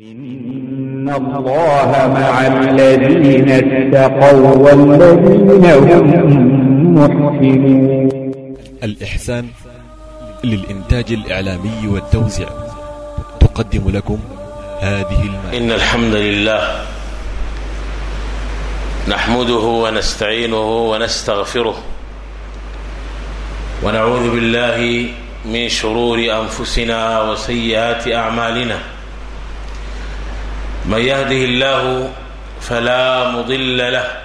إن الله مع الذين اتقوا والذين هم محسنون الإحسان للإنتاج الإعلامي والتوزيع. تقدم لكم هذه المادة. إن الحمد لله نحمده ونستعينه ونستغفره ونعوذ بالله من شرور أنفسنا وسيئات أعمالنا. من يهده الله فلا مضل له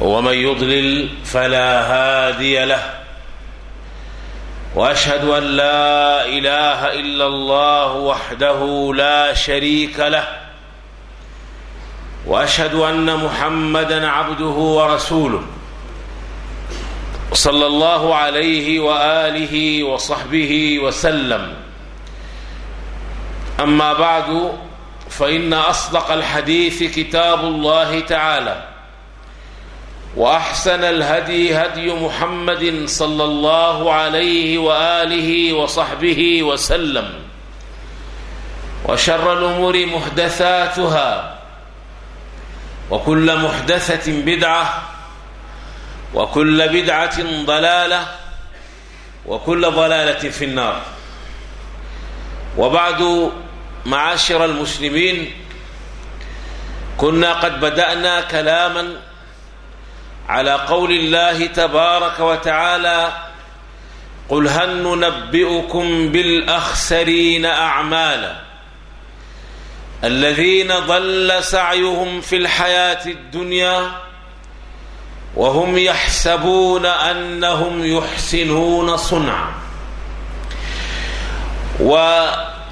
ومن يضلل فلا هادي له وأشهد أن لا إله إلا الله وحده لا شريك له وأشهد أن محمدا عبده ورسوله صلى الله عليه وآله وصحبه وسلم. أما بعد فإن أصدق الحديث كتاب الله تعالى وأحسن الهدي هدي محمد صلى الله عليه وآله وصحبه وسلم وشر الأمور محدثاتها وكل محدثة بدعة وكل بدعة ضلالة وكل ضلالة في النار. وبعد معاشر المسلمين كنا قد بدأنا كلاما على قول الله تبارك وتعالى قل هل ننبئكم بالأخسرين أعمالا الذين ضل سعيهم في الحياة الدنيا وهم يحسبون أنهم يحسنون صنعا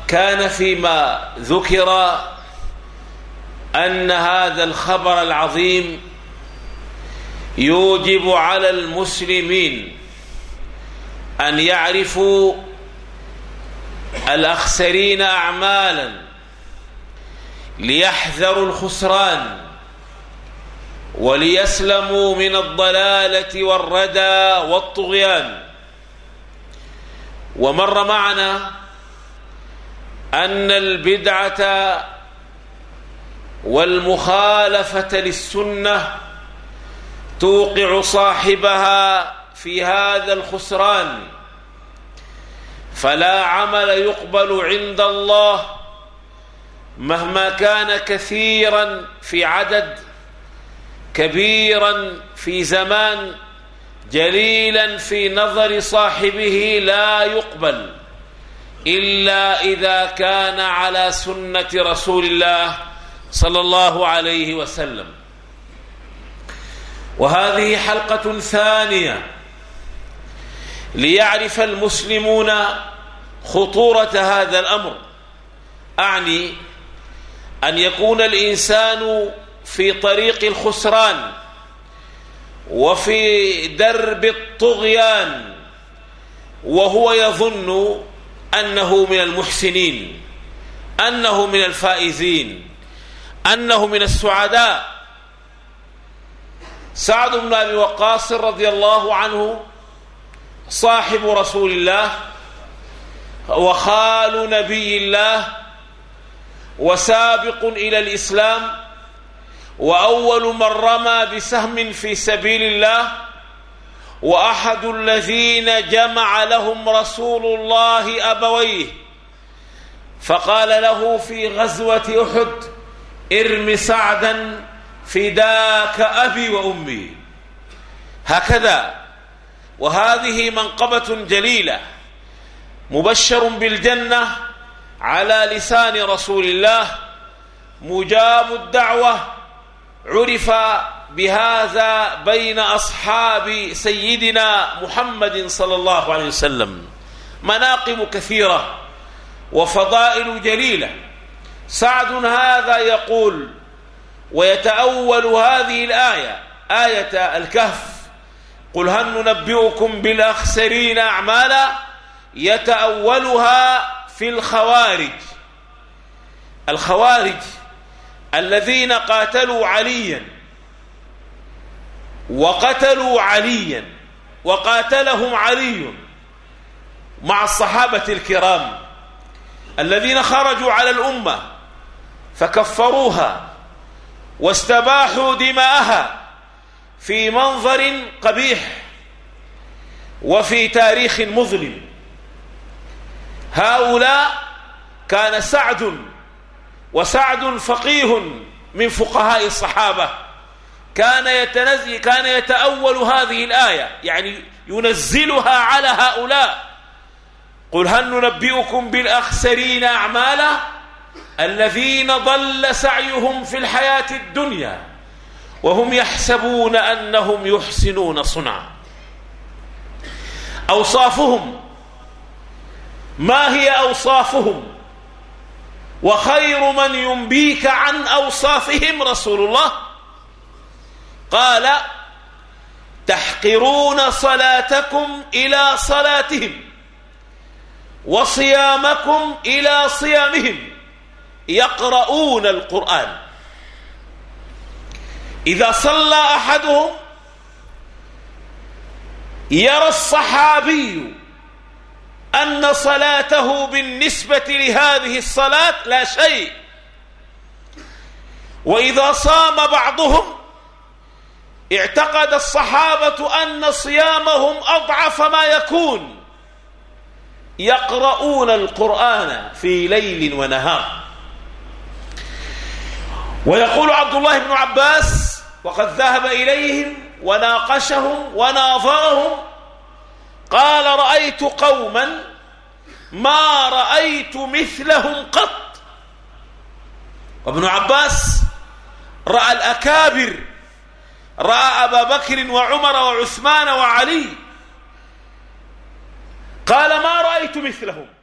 وكان فيما ذكر أن هذا الخبر العظيم يوجب على المسلمين أن يعرفوا الأخسرين اعمالا ليحذروا الخسران وليسلموا من الضلالة والردى والطغيان. ومر معنا أن البدعة والمخالفة للسنة توقع صاحبها في هذا الخسران فلا عمل يقبل عند الله مهما كان كثيرا في عدد كبيرا في زمان جليلا في نظر صاحبه لا يقبل. إلا إذا كان على سنة رسول الله صلى الله عليه وسلم. وهذه حلقة ثانية ليعرف المسلمون خطورة هذا الأمر. أعني أن يكون الإنسان في طريق الخسران وفي درب الطغيان وهو يظن أنه من المحسنين أنه من الفائزين أنه من السعداء. سعد بن أبي وقاص رضي الله عنه صاحب رسول الله وخال نبي الله وسابق إلى الإسلام وأول من رمى بسهم في سبيل الله وأحد الذين جمع لهم رسول الله أبويه فقال له في غزوة أحد ارم سعدا فداك أبي وأمي. هكذا وهذه منقبة جليلة مبشر بالجنة على لسان رسول الله مجاب الدعوة عرف بهذا بين أصحاب سيدنا محمد صلى الله عليه وسلم. مناقب كثيرة وفضائل جليلة. سعد هذا يقول ويتأول هذه الآية آية الكهف. قل هل ننبئكم بالأخسرين أعمالا؟ يتأولها في الخوارج. الخوارج الذين قاتلوا عليا وقتلوا عليا وقاتلهم علي مع الصحابة الكرام الذين خرجوا على الأمة فكفروها واستباحوا دماءها في منظر قبيح وفي تاريخ مظلم. هؤلاء كان سعد وسعد فقيه من فقهاء الصحابة. كان يتنزل كان يتأول هذه الآية يعني ينزلها على هؤلاء. قل هل ننبئكم بالأخسرين أعمالا؟ الذين ضل سعيهم في الحياة الدنيا وهم يحسبون أنهم يحسنون صنعا. أوصافهم ما هي أوصافهم؟ وخير من ينبيك عن أوصافهم رسول الله؟ قال تحقرون صلاتكم إلى صلاتهم وصيامكم إلى صيامهم يقرؤون القرآن. إذا صلى أحدهم يرى الصحابي أن صلاته بالنسبة لهذه الصلاة لا شيء. وإذا صام بعضهم اعتقد الصحابة أن صيامهم أضعف ما يكون. يقرؤون القرآن في ليل ونهار. ويقول عبد الله بن عباس وقد ذهب إليهم وناقشهم وناظرهم قال رأيت قوما ما رأيت مثلهم قط. وابن عباس رأى الأكابر رأى أبا بكر وعمر وعثمان وعلي. قال ما رأيت مثلهم؟